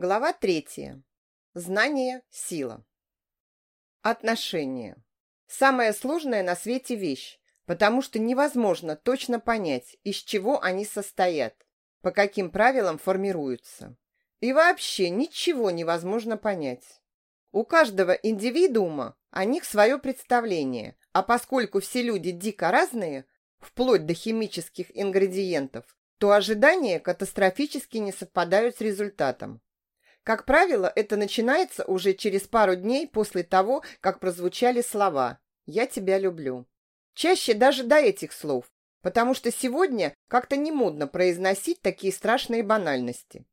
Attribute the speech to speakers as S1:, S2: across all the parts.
S1: Глава третья. Знание – сила. Отношения. Самая сложная на свете вещь, потому что невозможно точно понять, из чего они состоят, по каким правилам формируются. И вообще ничего невозможно понять. У каждого индивидуума о них свое представление, а поскольку все люди дико разные, вплоть до химических ингредиентов, то ожидания катастрофически не совпадают с результатом. Как правило, это начинается уже через пару дней после того, как прозвучали слова «Я тебя люблю». Чаще даже до этих слов, потому что сегодня как-то не модно произносить такие страшные банальности.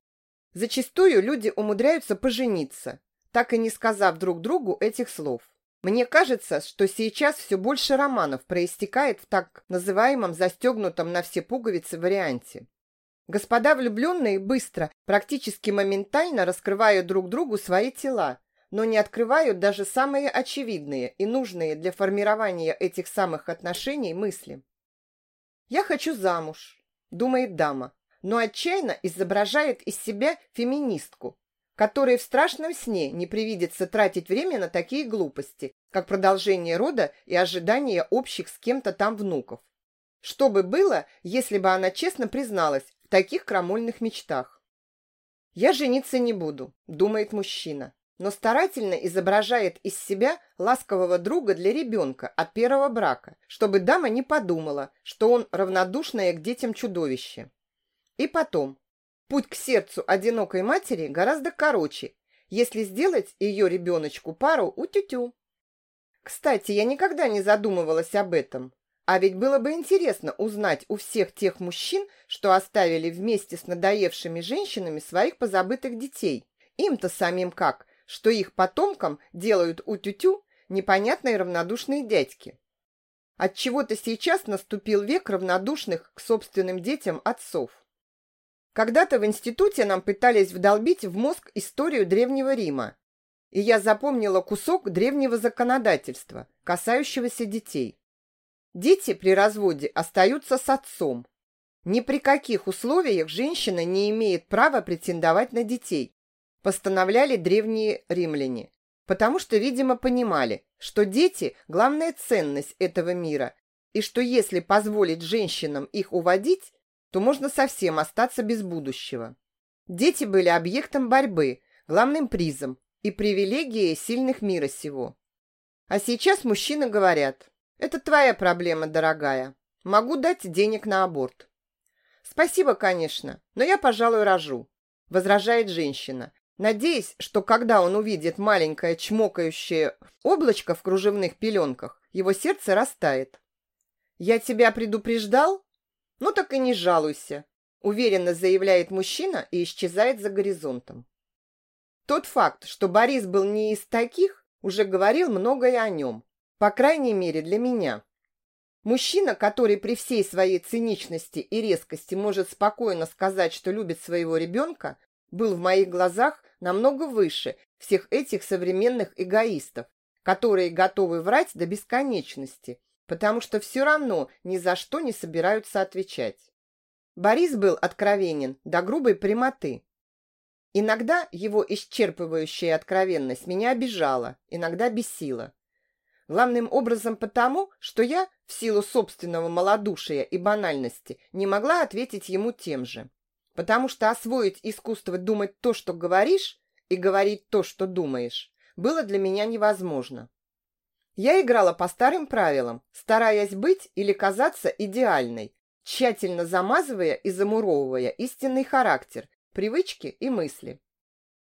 S1: Зачастую люди умудряются пожениться, так и не сказав друг другу этих слов. Мне кажется, что сейчас все больше романов проистекает в так называемом застегнутом на все пуговицы варианте. Господа влюбленные быстро, практически моментально раскрывают друг другу свои тела, но не открывают даже самые очевидные и нужные для формирования этих самых отношений мысли. «Я хочу замуж», – думает дама, но отчаянно изображает из себя феминистку, которой в страшном сне не привидится тратить время на такие глупости, как продолжение рода и ожидание общих с кем-то там внуков. Что бы было, если бы она честно призналась таких крамольных мечтах? «Я жениться не буду», – думает мужчина, но старательно изображает из себя ласкового друга для ребенка от первого брака, чтобы дама не подумала, что он равнодушное к детям чудовище. И потом, Путь к сердцу одинокой матери гораздо короче, если сделать ее ребеночку пару у тю-тю. Кстати, я никогда не задумывалась об этом. А ведь было бы интересно узнать у всех тех мужчин, что оставили вместе с надоевшими женщинами своих позабытых детей. Им-то самим как, что их потомкам делают у тю-тю непонятные равнодушные дядьки. Отчего-то сейчас наступил век равнодушных к собственным детям отцов. Когда-то в институте нам пытались вдолбить в мозг историю Древнего Рима, и я запомнила кусок древнего законодательства, касающегося детей. Дети при разводе остаются с отцом. Ни при каких условиях женщина не имеет права претендовать на детей, постановляли древние римляне, потому что, видимо, понимали, что дети – главная ценность этого мира, и что если позволить женщинам их уводить, то можно совсем остаться без будущего. Дети были объектом борьбы, главным призом и привилегией сильных мира сего. А сейчас мужчины говорят, это твоя проблема, дорогая. Могу дать денег на аборт. Спасибо, конечно, но я, пожалуй, рожу, возражает женщина, надеясь, что когда он увидит маленькое чмокающее облачко в кружевных пеленках, его сердце растает. Я тебя предупреждал? «Ну так и не жалуйся», – уверенно заявляет мужчина и исчезает за горизонтом. Тот факт, что Борис был не из таких, уже говорил многое о нем, по крайней мере для меня. Мужчина, который при всей своей циничности и резкости может спокойно сказать, что любит своего ребенка, был в моих глазах намного выше всех этих современных эгоистов, которые готовы врать до бесконечности потому что все равно ни за что не собираются отвечать. Борис был откровенен до грубой прямоты. Иногда его исчерпывающая откровенность меня обижала, иногда бесила. Главным образом потому, что я, в силу собственного малодушия и банальности, не могла ответить ему тем же. Потому что освоить искусство думать то, что говоришь, и говорить то, что думаешь, было для меня невозможно. Я играла по старым правилам, стараясь быть или казаться идеальной, тщательно замазывая и замуровывая истинный характер, привычки и мысли.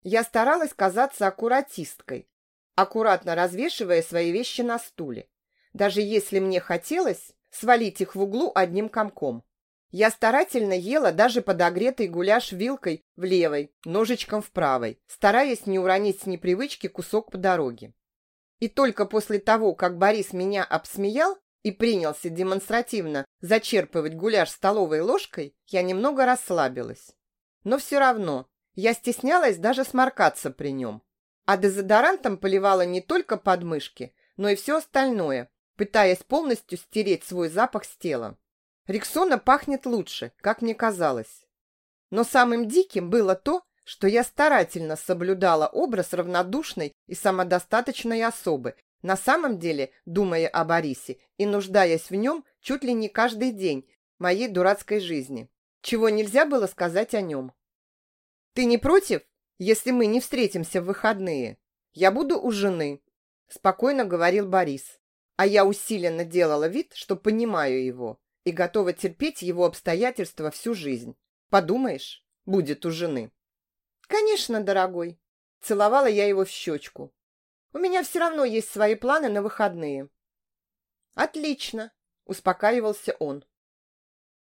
S1: Я старалась казаться аккуратисткой, аккуратно развешивая свои вещи на стуле, даже если мне хотелось свалить их в углу одним комком. Я старательно ела даже подогретый гуляш вилкой в левой, ножичком в правой, стараясь не уронить с непривычки кусок по дороге. И только после того, как Борис меня обсмеял и принялся демонстративно зачерпывать гуляш столовой ложкой, я немного расслабилась. Но все равно я стеснялась даже сморкаться при нем. А дезодорантом поливала не только подмышки, но и все остальное, пытаясь полностью стереть свой запах с тела. Рексона пахнет лучше, как мне казалось. Но самым диким было то, что я старательно соблюдала образ равнодушной и самодостаточной особы, на самом деле, думая о Борисе и нуждаясь в нем чуть ли не каждый день моей дурацкой жизни, чего нельзя было сказать о нем. «Ты не против, если мы не встретимся в выходные? Я буду у жены», – спокойно говорил Борис. А я усиленно делала вид, что понимаю его и готова терпеть его обстоятельства всю жизнь. Подумаешь, будет у жены. «Конечно, дорогой», – целовала я его в щечку. «У меня все равно есть свои планы на выходные». «Отлично», – успокаивался он.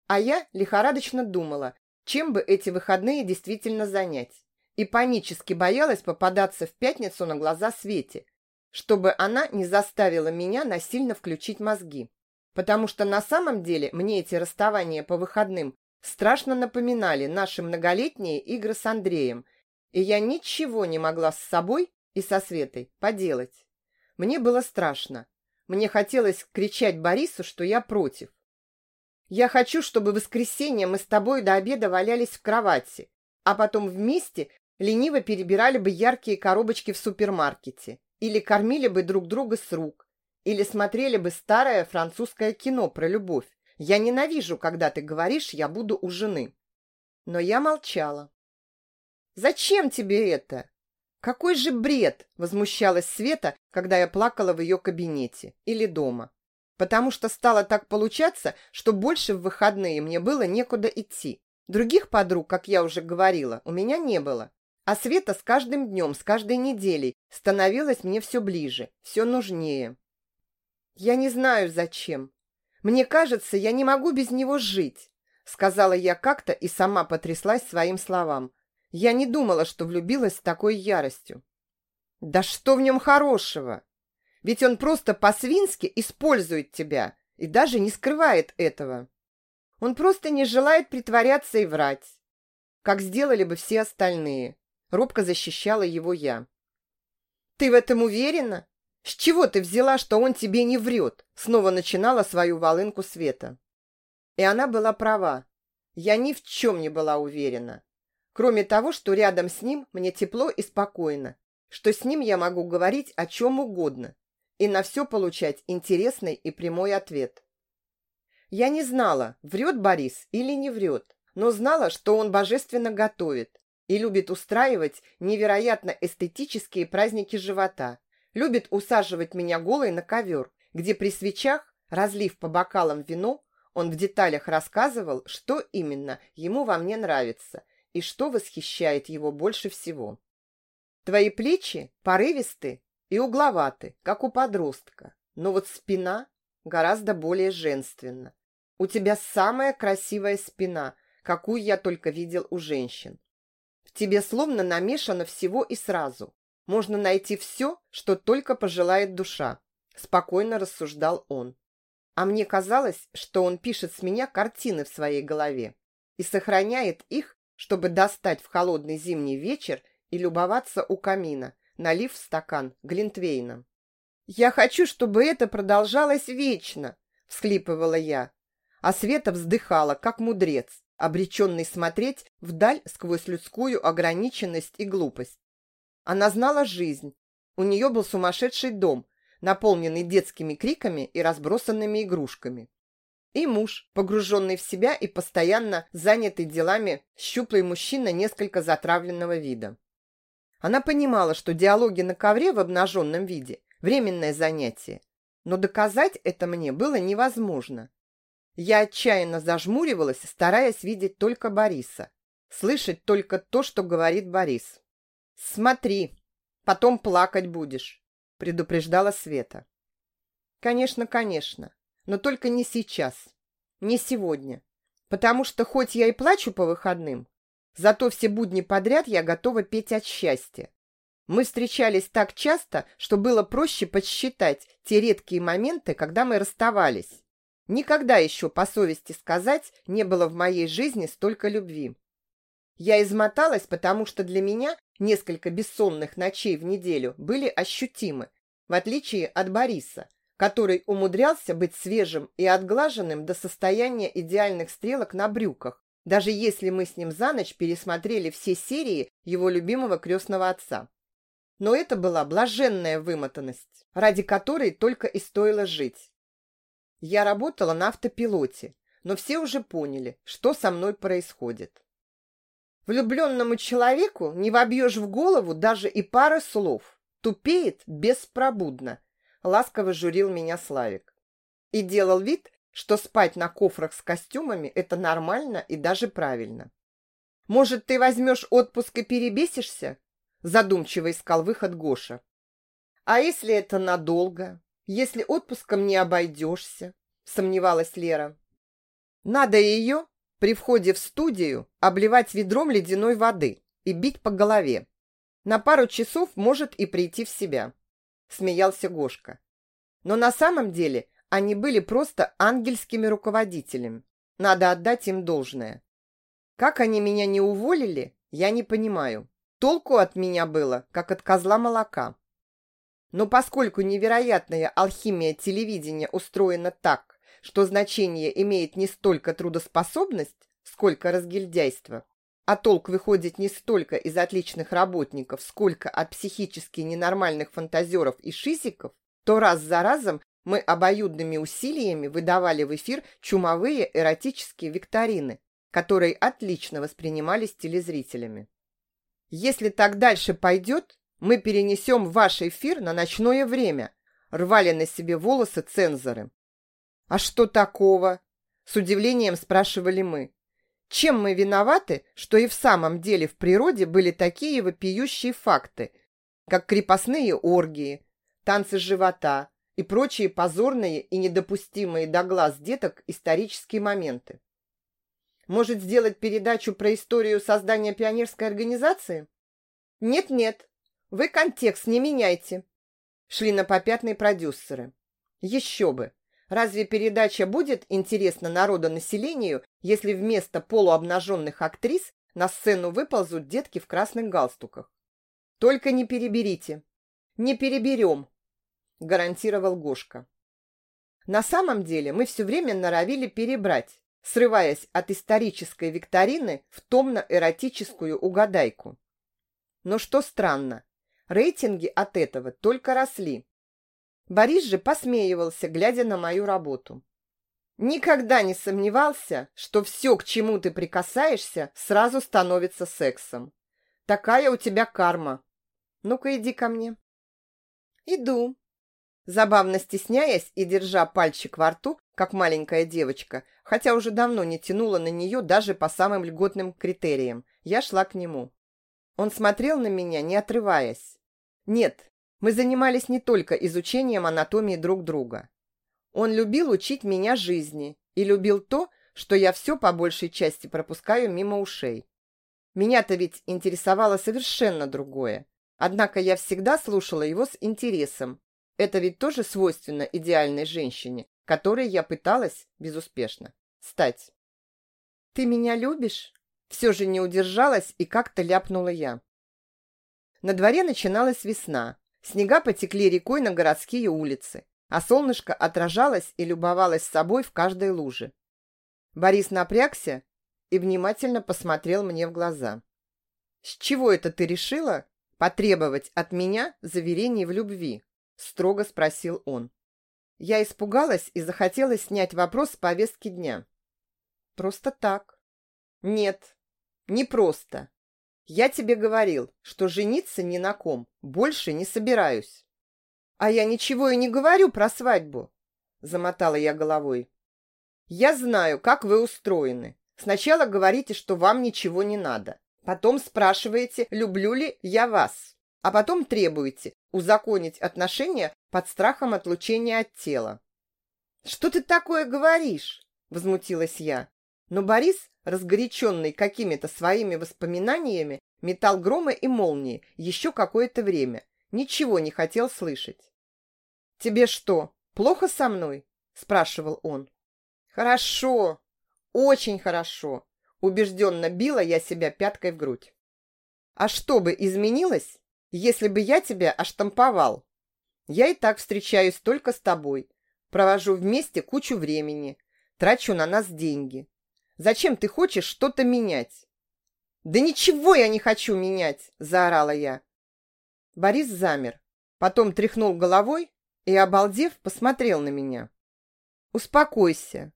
S1: А я лихорадочно думала, чем бы эти выходные действительно занять, и панически боялась попадаться в пятницу на глаза Свете, чтобы она не заставила меня насильно включить мозги. Потому что на самом деле мне эти расставания по выходным страшно напоминали наши многолетние игры с Андреем, и я ничего не могла с собой и со Светой поделать. Мне было страшно. Мне хотелось кричать Борису, что я против. Я хочу, чтобы в воскресенье мы с тобой до обеда валялись в кровати, а потом вместе лениво перебирали бы яркие коробочки в супермаркете или кормили бы друг друга с рук, или смотрели бы старое французское кино про любовь. Я ненавижу, когда ты говоришь «я буду у жены». Но я молчала. «Зачем тебе это?» «Какой же бред!» – возмущалась Света, когда я плакала в ее кабинете или дома. Потому что стало так получаться, что больше в выходные мне было некуда идти. Других подруг, как я уже говорила, у меня не было. А Света с каждым днем, с каждой неделей становилась мне все ближе, все нужнее. «Я не знаю, зачем. Мне кажется, я не могу без него жить», сказала я как-то и сама потряслась своим словам. Я не думала, что влюбилась с такой яростью. «Да что в нем хорошего? Ведь он просто по-свински использует тебя и даже не скрывает этого. Он просто не желает притворяться и врать, как сделали бы все остальные». Робко защищала его я. «Ты в этом уверена?» «С чего ты взяла, что он тебе не врет?» Снова начинала свою волынку Света. И она была права. Я ни в чем не была уверена. Кроме того, что рядом с ним мне тепло и спокойно, что с ним я могу говорить о чем угодно и на все получать интересный и прямой ответ. Я не знала, врет Борис или не врет, но знала, что он божественно готовит и любит устраивать невероятно эстетические праздники живота – Любит усаживать меня голой на ковер, где при свечах, разлив по бокалам вино, он в деталях рассказывал, что именно ему во мне нравится и что восхищает его больше всего. Твои плечи порывисты и угловаты, как у подростка, но вот спина гораздо более женственна. У тебя самая красивая спина, какую я только видел у женщин. В тебе словно намешано всего и сразу можно найти все, что только пожелает душа», – спокойно рассуждал он. А мне казалось, что он пишет с меня картины в своей голове и сохраняет их, чтобы достать в холодный зимний вечер и любоваться у камина, налив в стакан глинтвейна. «Я хочу, чтобы это продолжалось вечно!» – всхлипывала я. А Света вздыхала, как мудрец, обреченный смотреть вдаль сквозь людскую ограниченность и глупость. Она знала жизнь. У нее был сумасшедший дом, наполненный детскими криками и разбросанными игрушками. И муж, погруженный в себя и постоянно занятый делами, щуплый мужчина несколько затравленного вида. Она понимала, что диалоги на ковре в обнаженном виде – временное занятие, но доказать это мне было невозможно. Я отчаянно зажмуривалась, стараясь видеть только Бориса, слышать только то, что говорит Борис. «Смотри, потом плакать будешь», — предупреждала Света. «Конечно, конечно, но только не сейчас, не сегодня, потому что хоть я и плачу по выходным, зато все будни подряд я готова петь от счастья. Мы встречались так часто, что было проще подсчитать те редкие моменты, когда мы расставались. Никогда еще, по совести сказать, не было в моей жизни столько любви. Я измоталась, потому что для меня несколько бессонных ночей в неделю были ощутимы, в отличие от Бориса, который умудрялся быть свежим и отглаженным до состояния идеальных стрелок на брюках даже если мы с ним за ночь пересмотрели все серии его любимого крестного отца. Но это была блаженная вымотанность, ради которой только и стоило жить. Я работала на автопилоте, но все уже поняли, что со мной происходит. Влюбленному человеку не вобьешь в голову даже и пары слов. Тупеет беспробудно, ласково журил меня Славик. И делал вид, что спать на кофрах с костюмами – это нормально и даже правильно. «Может, ты возьмешь отпуск и перебесишься?» Задумчиво искал выход Гоша. «А если это надолго? Если отпуском не обойдешься?» Сомневалась Лера. «Надо ее при входе в студию обливать ведром ледяной воды и бить по голове. На пару часов может и прийти в себя», смеялся Гошка. Но на самом деле они были просто ангельскими руководителями. Надо отдать им должное. Как они меня не уволили, я не понимаю. Толку от меня было, как от козла молока. Но поскольку невероятная алхимия телевидения устроена так, что значение имеет не столько трудоспособность, сколько разгильдяйство, а толк выходит не столько из отличных работников, сколько от психически ненормальных фантазеров и шизиков, то раз за разом мы обоюдными усилиями выдавали в эфир чумовые эротические викторины, которые отлично воспринимались телезрителями. Если так дальше пойдет, мы перенесем ваш эфир на ночное время, рвали на себе волосы цензоры. А что такого? С удивлением спрашивали мы. Чем мы виноваты, что и в самом деле в природе были такие вопиющие факты, как крепостные оргии, танцы живота, и прочие позорные и недопустимые до глаз деток исторические моменты. Может, сделать передачу про историю создания пионерской организации? Нет-нет, вы контекст не меняйте. Шли на попятные продюсеры. Еще бы. Разве передача будет интересна народонаселению, если вместо полуобнаженных актрис на сцену выползут детки в красных галстуках? Только не переберите. Не переберем, гарантировал Гошка. На самом деле мы все время норовили перебрать, срываясь от исторической викторины в томно-эротическую угадайку. Но что странно, рейтинги от этого только росли. Борис же посмеивался, глядя на мою работу. Никогда не сомневался, что все, к чему ты прикасаешься, сразу становится сексом. Такая у тебя карма. Ну-ка, иди ко мне. Иду, Забавно стесняясь и держа пальчик во рту, как маленькая девочка, хотя уже давно не тянула на нее даже по самым льготным критериям, я шла к нему. Он смотрел на меня, не отрываясь. Нет, мы занимались не только изучением анатомии друг друга. Он любил учить меня жизни и любил то, что я все по большей части пропускаю мимо ушей. Меня-то ведь интересовало совершенно другое. Однако я всегда слушала его с интересом, это ведь тоже свойственно идеальной женщине, которой я пыталась, безуспешно, стать. «Ты меня любишь?» Все же не удержалась и как-то ляпнула я. На дворе начиналась весна. Снега потекли рекой на городские улицы, а солнышко отражалось и любовалось собой в каждой луже. Борис напрягся и внимательно посмотрел мне в глаза. «С чего это ты решила потребовать от меня заверений в любви?» строго спросил он. Я испугалась и захотела снять вопрос с повестки дня. Просто так. Нет, не просто. Я тебе говорил, что жениться ни на ком больше не собираюсь. А я ничего и не говорю про свадьбу, замотала я головой. Я знаю, как вы устроены. Сначала говорите, что вам ничего не надо. Потом спрашиваете, люблю ли я вас а потом требуете узаконить отношения под страхом отлучения от тела. «Что ты такое говоришь?» – возмутилась я. Но Борис, разгоряченный какими-то своими воспоминаниями, метал громы и молнии еще какое-то время. Ничего не хотел слышать. «Тебе что, плохо со мной?» – спрашивал он. «Хорошо, очень хорошо», – убежденно била я себя пяткой в грудь. «А что бы изменилось, если бы я тебя оштамповал. Я и так встречаюсь только с тобой. Провожу вместе кучу времени. Трачу на нас деньги. Зачем ты хочешь что-то менять?» «Да ничего я не хочу менять!» – заорала я. Борис замер, потом тряхнул головой и, обалдев, посмотрел на меня. «Успокойся».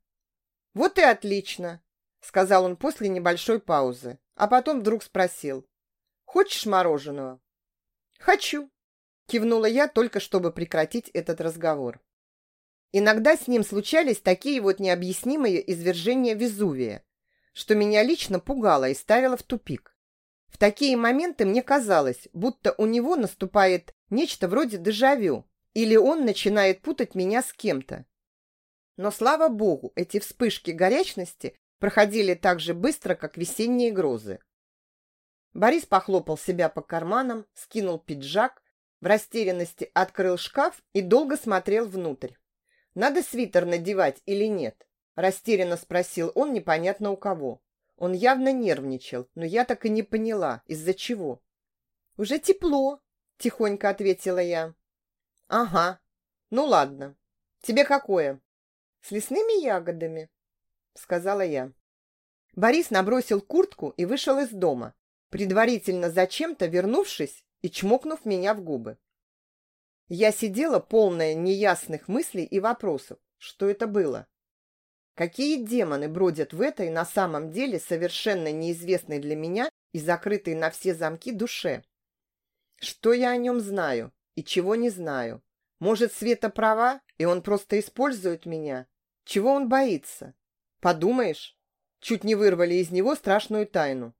S1: «Вот и отлично», – сказал он после небольшой паузы, а потом вдруг спросил. «Хочешь мороженого?» «Хочу», – кивнула я, только чтобы прекратить этот разговор. Иногда с ним случались такие вот необъяснимые извержения Везувия, что меня лично пугало и ставило в тупик. В такие моменты мне казалось, будто у него наступает нечто вроде дежавю, или он начинает путать меня с кем-то. Но, слава богу, эти вспышки горячности проходили так же быстро, как весенние грозы. Борис похлопал себя по карманам, скинул пиджак, в растерянности открыл шкаф и долго смотрел внутрь. «Надо свитер надевать или нет?» Растерянно спросил он непонятно у кого. Он явно нервничал, но я так и не поняла, из-за чего. «Уже тепло», — тихонько ответила я. «Ага. Ну ладно. Тебе какое?» «С лесными ягодами», — сказала я. Борис набросил куртку и вышел из дома, предварительно зачем-то вернувшись и чмокнув меня в губы. Я сидела полная неясных мыслей и вопросов. Что это было? Какие демоны бродят в этой на самом деле совершенно неизвестной для меня и закрытой на все замки душе? Что я о нем знаю и чего не знаю? Может, Света права, и он просто использует меня? Чего он боится? Подумаешь, чуть не вырвали из него страшную тайну.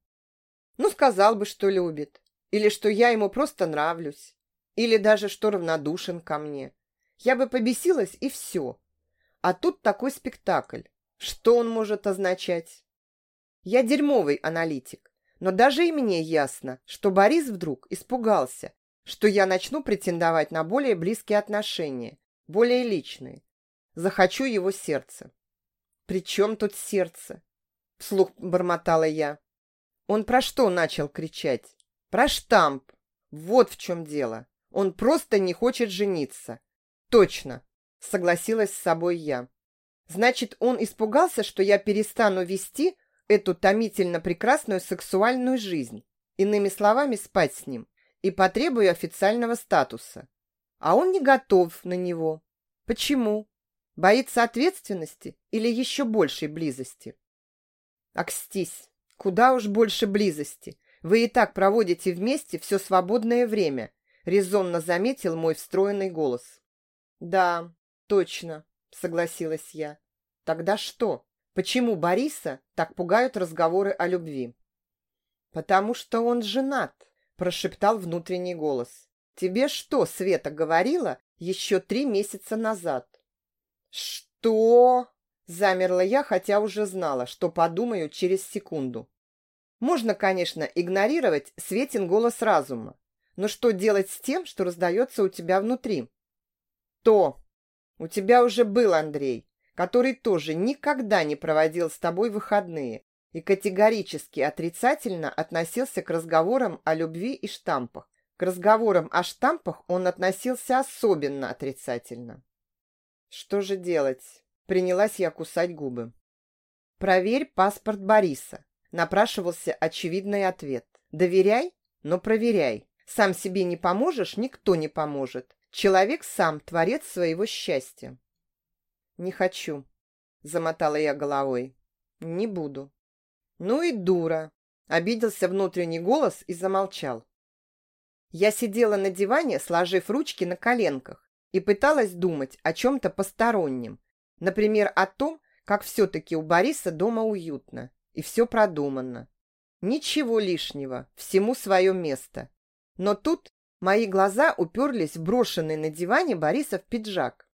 S1: Ну, сказал бы, что любит, или что я ему просто нравлюсь. Или даже что равнодушен ко мне. Я бы побесилась, и все. А тут такой спектакль. Что он может означать? Я дерьмовый аналитик. Но даже и мне ясно, что Борис вдруг испугался, что я начну претендовать на более близкие отношения, более личные. Захочу его сердце. «При чем тут сердце?» — вслух бормотала я. Он про что начал кричать? Про штамп. Вот в чем дело. Он просто не хочет жениться. Точно, согласилась с собой я. Значит, он испугался, что я перестану вести эту томительно прекрасную сексуальную жизнь, иными словами, спать с ним, и потребую официального статуса. А он не готов на него. Почему? Боится ответственности или еще большей близости? Акстись, куда уж больше близости. Вы и так проводите вместе все свободное время, резонно заметил мой встроенный голос. Да, точно, согласилась я. Тогда что? Почему Бориса так пугают разговоры о любви? Потому что он женат, прошептал внутренний голос. Тебе что, Света говорила еще три месяца назад? Что? Замерла я, хотя уже знала, что подумаю через секунду. Можно, конечно, игнорировать Светин голос разума, но что делать с тем, что раздается у тебя внутри? То. У тебя уже был Андрей, который тоже никогда не проводил с тобой выходные и категорически отрицательно относился к разговорам о любви и штампах. К разговорам о штампах он относился особенно отрицательно. Что же делать? Принялась я кусать губы. Проверь паспорт Бориса. Напрашивался очевидный ответ. Доверяй, но проверяй. Сам себе не поможешь, никто не поможет. Человек сам творец своего счастья. Не хочу, замотала я головой. Не буду. Ну и дура. Обиделся внутренний голос и замолчал. Я сидела на диване, сложив ручки на коленках, и пыталась думать о чем-то постороннем. Например, о том, как все-таки у Бориса дома уютно, и все продумано. Ничего лишнего, всему свое место. Но тут мои глаза уперлись в брошенный на диване Борисов пиджак.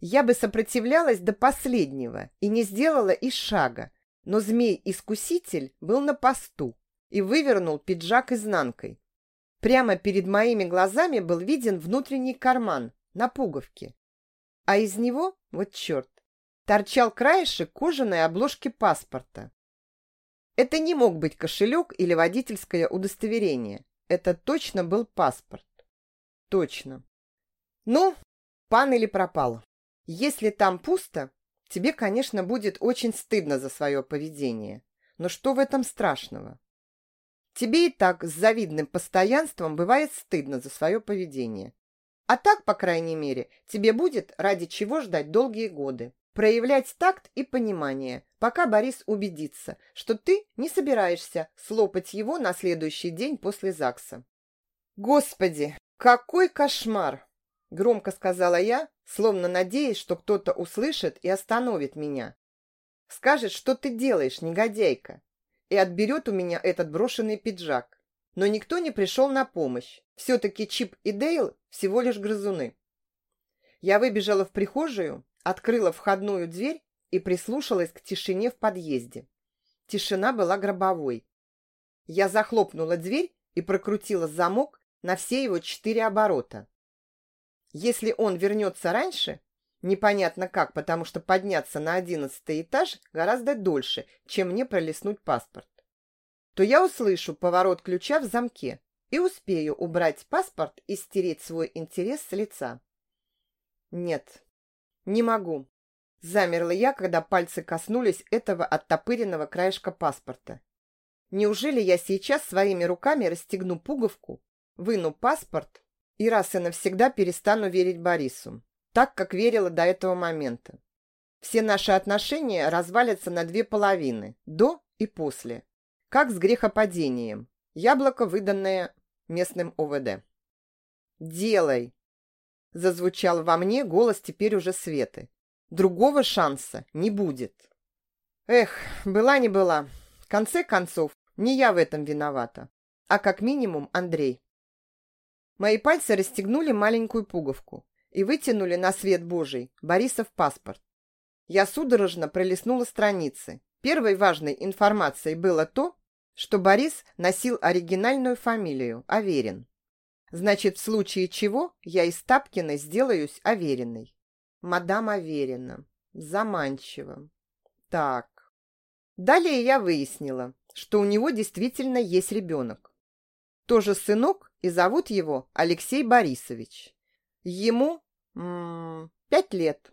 S1: Я бы сопротивлялась до последнего и не сделала и шага, но змей-искуситель был на посту и вывернул пиджак изнанкой. Прямо перед моими глазами был виден внутренний карман на пуговке, а из него, вот черт, торчал краешек кожаной обложки паспорта. Это не мог быть кошелек или водительское удостоверение. Это точно был паспорт. Точно. Ну, пан или пропал. Если там пусто, тебе, конечно, будет очень стыдно за свое поведение. Но что в этом страшного? Тебе и так с завидным постоянством бывает стыдно за свое поведение. А так, по крайней мере, тебе будет ради чего ждать долгие годы. Проявлять такт и понимание, пока Борис убедится, что ты не собираешься слопать его на следующий день после ЗАГСа. Господи, какой кошмар! Громко сказала я, словно надеясь, что кто-то услышит и остановит меня. Скажет, что ты делаешь, негодяйка, и отберет у меня этот брошенный пиджак. Но никто не пришел на помощь. Все-таки Чип и Дейл всего лишь грызуны. Я выбежала в прихожую, открыла входную дверь и прислушалась к тишине в подъезде. Тишина была гробовой. Я захлопнула дверь и прокрутила замок на все его четыре оборота. Если он вернется раньше, непонятно как, потому что подняться на одиннадцатый этаж гораздо дольше, чем мне пролистнуть паспорт, то я услышу поворот ключа в замке и успею убрать паспорт и стереть свой интерес с лица. Нет, не могу. Замерла я, когда пальцы коснулись этого оттопыренного краешка паспорта. Неужели я сейчас своими руками расстегну пуговку, выну паспорт и раз и навсегда перестану верить Борису, так, как верила до этого момента? Все наши отношения развалятся на две половины, до и после, как с грехопадением. Яблоко, выданное местным ОВД. «Делай!» Зазвучал во мне голос теперь уже Светы. «Другого шанса не будет». Эх, была не была. В конце концов, не я в этом виновата, а как минимум Андрей. Мои пальцы расстегнули маленькую пуговку и вытянули на свет Божий Борисов паспорт. Я судорожно пролистнула страницы. Первой важной информацией было то, что Борис носил оригинальную фамилию – Аверин. Значит, в случае чего я из Тапкиной сделаюсь Авериной. Мадам Аверина. Заманчиво. Так. Далее я выяснила, что у него действительно есть ребенок. Тоже сынок, и зовут его Алексей Борисович. Ему м -м, пять лет.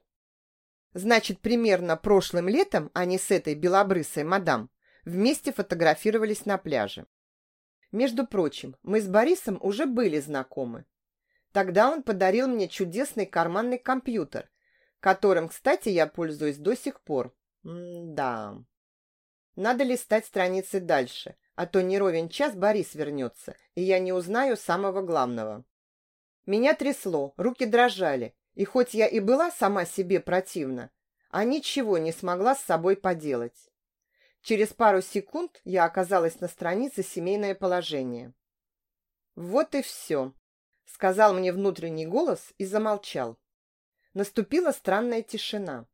S1: Значит, примерно прошлым летом они с этой белобрысой мадам вместе фотографировались на пляже. Между прочим, мы с Борисом уже были знакомы. Тогда он подарил мне чудесный карманный компьютер, которым, кстати, я пользуюсь до сих пор. М-да. Надо листать страницы дальше, а то не ровен час Борис вернется, и я не узнаю самого главного. Меня трясло, руки дрожали, и хоть я и была сама себе противна, а ничего не смогла с собой поделать. Через пару секунд я оказалась на странице «Семейное положение». «Вот и все», — сказал мне внутренний голос и замолчал. Наступила странная тишина.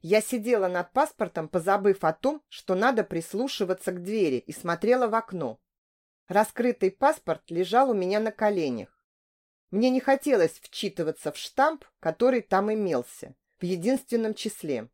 S1: Я сидела над паспортом, позабыв о том, что надо прислушиваться к двери, и смотрела в окно. Раскрытый паспорт лежал у меня на коленях. Мне не хотелось вчитываться в штамп, который там имелся, в единственном числе.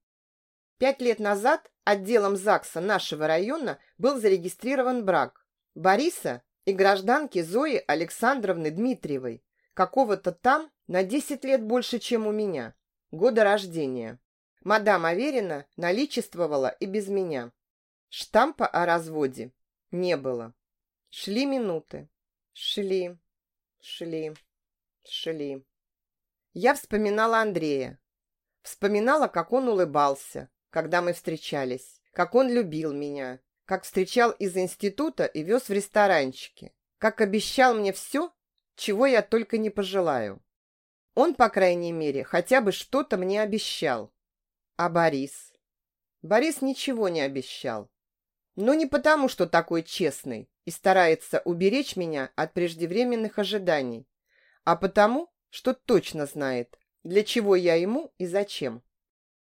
S1: Пять лет назад отделом ЗАГСа нашего района был зарегистрирован брак Бориса и гражданки Зои Александровны Дмитриевой, какого-то там на 10 лет больше, чем у меня, года рождения. Мадам Аверина наличествовала и без меня. Штампа о разводе не было. Шли минуты. Шли, шли, шли. Я вспоминала Андрея. Вспоминала, как он улыбался, когда мы встречались, как он любил меня, как встречал из института и вез в ресторанчики, как обещал мне все, чего я только не пожелаю. Он, по крайней мере, хотя бы что-то мне обещал. А Борис? Борис ничего не обещал. Но не потому, что такой честный и старается уберечь меня от преждевременных ожиданий, а потому, что точно знает, для чего я ему и зачем.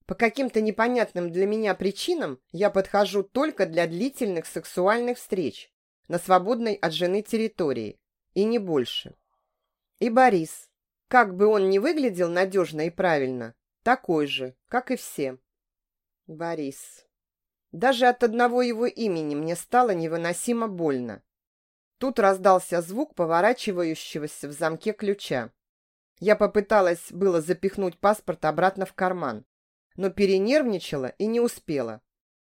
S1: По каким-то непонятным для меня причинам я подхожу только для длительных сексуальных встреч на свободной от жены территории, и не больше. И Борис, как бы он ни выглядел надежно и правильно, такой же, как и все. Борис. Даже от одного его имени мне стало невыносимо больно. Тут раздался звук поворачивающегося в замке ключа. Я попыталась было запихнуть паспорт обратно в карман, но перенервничала и не успела.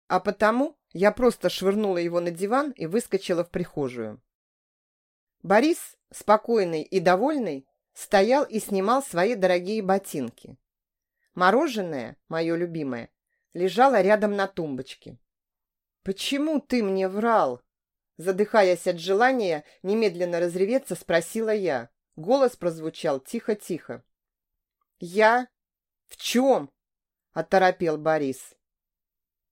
S1: А потому я просто швырнула его на диван и выскочила в прихожую. Борис, спокойный и довольный, стоял и снимал свои дорогие ботинки. Мороженое, мое любимое, лежало рядом на тумбочке. «Почему ты мне врал?» Задыхаясь от желания немедленно разреветься, спросила я. Голос прозвучал тихо-тихо. «Я? В чем?» — оторопел Борис.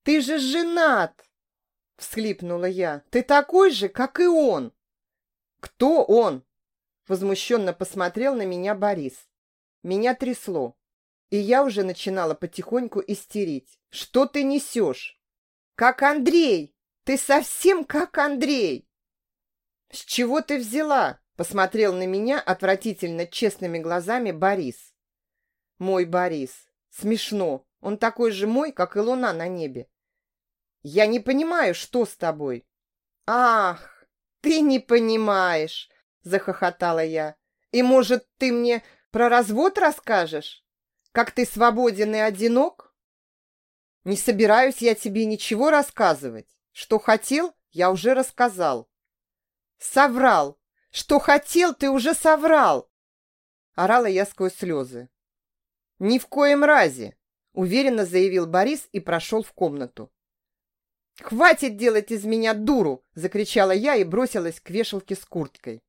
S1: «Ты же женат!» — всхлипнула я. «Ты такой же, как и он!» «Кто он?» — возмущенно посмотрел на меня Борис. Меня трясло, и я уже начинала потихоньку истерить. «Что ты несешь?» «Как Андрей! Ты совсем как Андрей!» «С чего ты взяла?» — посмотрел на меня отвратительно честными глазами Борис. «Мой Борис. Смешно. Он такой же мой, как и луна на небе. Я не понимаю, что с тобой». «Ах, ты не понимаешь!» — захохотала я. «И, может, ты мне про развод расскажешь? Как ты свободен и одинок?» «Не собираюсь я тебе ничего рассказывать. Что хотел, я уже рассказал». «Соврал! Что хотел, ты уже соврал!» Орала я сквозь слезы. «Ни в коем разе!» — уверенно заявил Борис и прошел в комнату. «Хватит делать из меня дуру!» — закричала я и бросилась к вешалке с курткой.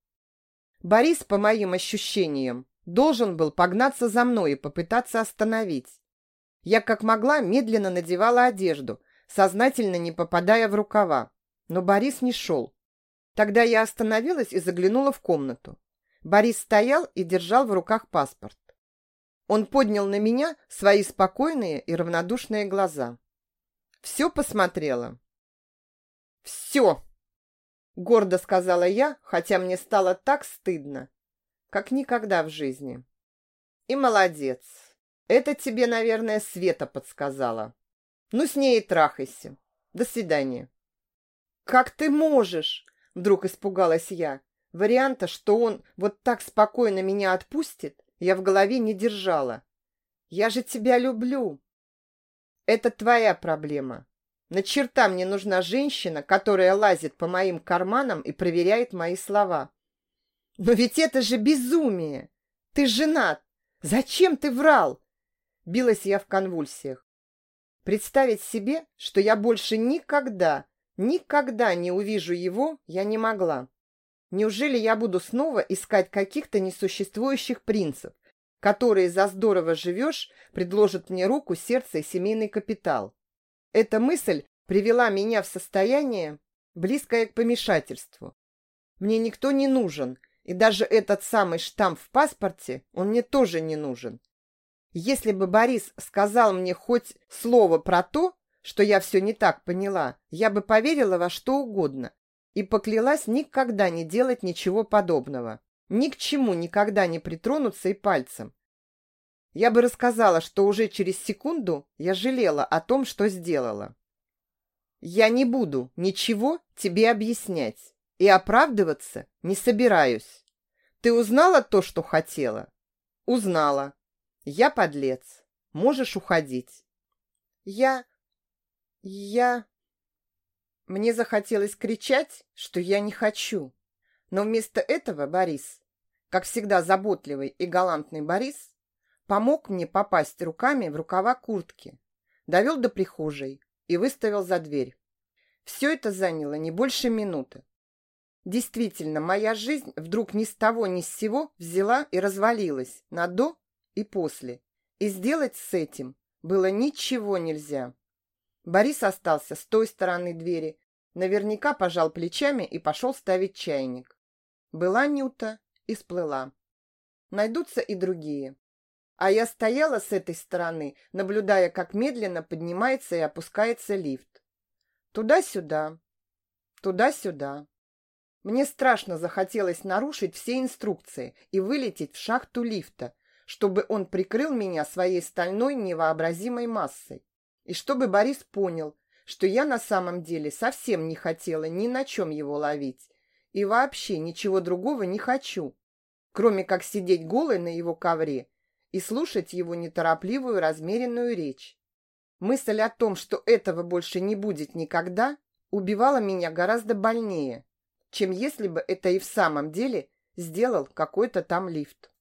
S1: Борис, по моим ощущениям, должен был погнаться за мной и попытаться остановить. Я как могла медленно надевала одежду, сознательно не попадая в рукава. Но Борис не шел. Тогда я остановилась и заглянула в комнату. Борис стоял и держал в руках паспорт. Он поднял на меня свои спокойные и равнодушные глаза. Все посмотрела. «Все!» — гордо сказала я, хотя мне стало так стыдно, как никогда в жизни. «И молодец!» Это тебе, наверное, Света подсказала. Ну, с ней и трахайся. До свидания. Как ты можешь? Вдруг испугалась я. Варианта, что он вот так спокойно меня отпустит, я в голове не держала. Я же тебя люблю. Это твоя проблема. На черта мне нужна женщина, которая лазит по моим карманам и проверяет мои слова. Но ведь это же безумие. Ты женат. Зачем ты врал? Билась я в конвульсиях. Представить себе, что я больше никогда, никогда не увижу его, я не могла. Неужели я буду снова искать каких-то несуществующих принцев, которые за здорово живешь предложат мне руку, сердце и семейный капитал? Эта мысль привела меня в состояние, близкое к помешательству. Мне никто не нужен, и даже этот самый штамп в паспорте, он мне тоже не нужен. Если бы Борис сказал мне хоть слово про то, что я все не так поняла, я бы поверила во что угодно и поклялась никогда не делать ничего подобного, ни к чему никогда не притронуться и пальцем. Я бы рассказала, что уже через секунду я жалела о том, что сделала. Я не буду ничего тебе объяснять и оправдываться не собираюсь. Ты узнала то, что хотела? Узнала. Я подлец. Можешь уходить. Я... Я... Мне захотелось кричать, что я не хочу. Но вместо этого Борис, как всегда заботливый и галантный Борис, помог мне попасть руками в рукава куртки, довел до прихожей и выставил за дверь. Все это заняло не больше минуты. Действительно, моя жизнь вдруг ни с того ни с сего взяла и развалилась на «до» и после. И сделать с этим было ничего нельзя. Борис остался с той стороны двери, наверняка пожал плечами и пошел ставить чайник. Была Нюта и сплыла. Найдутся и другие. А я стояла с этой стороны, наблюдая, как медленно поднимается и опускается лифт. Туда-сюда, туда-сюда. Мне страшно захотелось нарушить все инструкции и вылететь в шахту лифта, чтобы он прикрыл меня своей стальной невообразимой массой. И чтобы Борис понял, что я на самом деле совсем не хотела ни на чем его ловить. И вообще ничего другого не хочу, кроме как сидеть голой на его ковре и слушать его неторопливую размеренную речь. Мысль о том, что этого больше не будет никогда, убивала меня гораздо больнее, чем если бы это и в самом деле сделал какой-то там лифт.